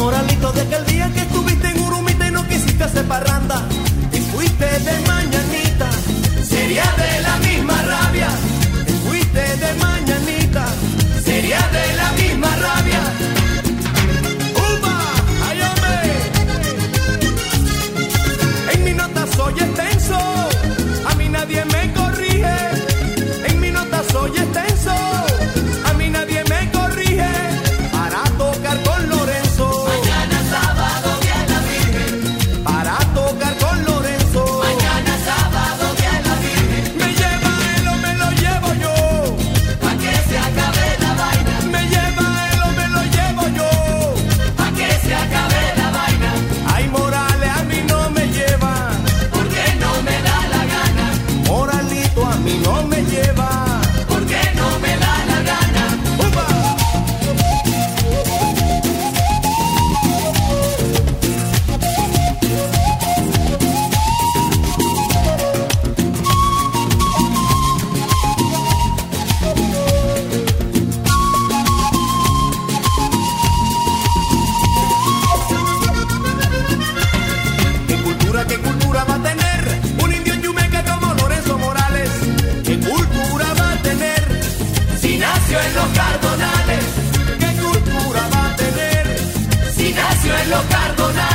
Moralito de aquel día que estuviste en Urumita y no quisiste hacer parranda. Y fuiste de Pablo Cardona.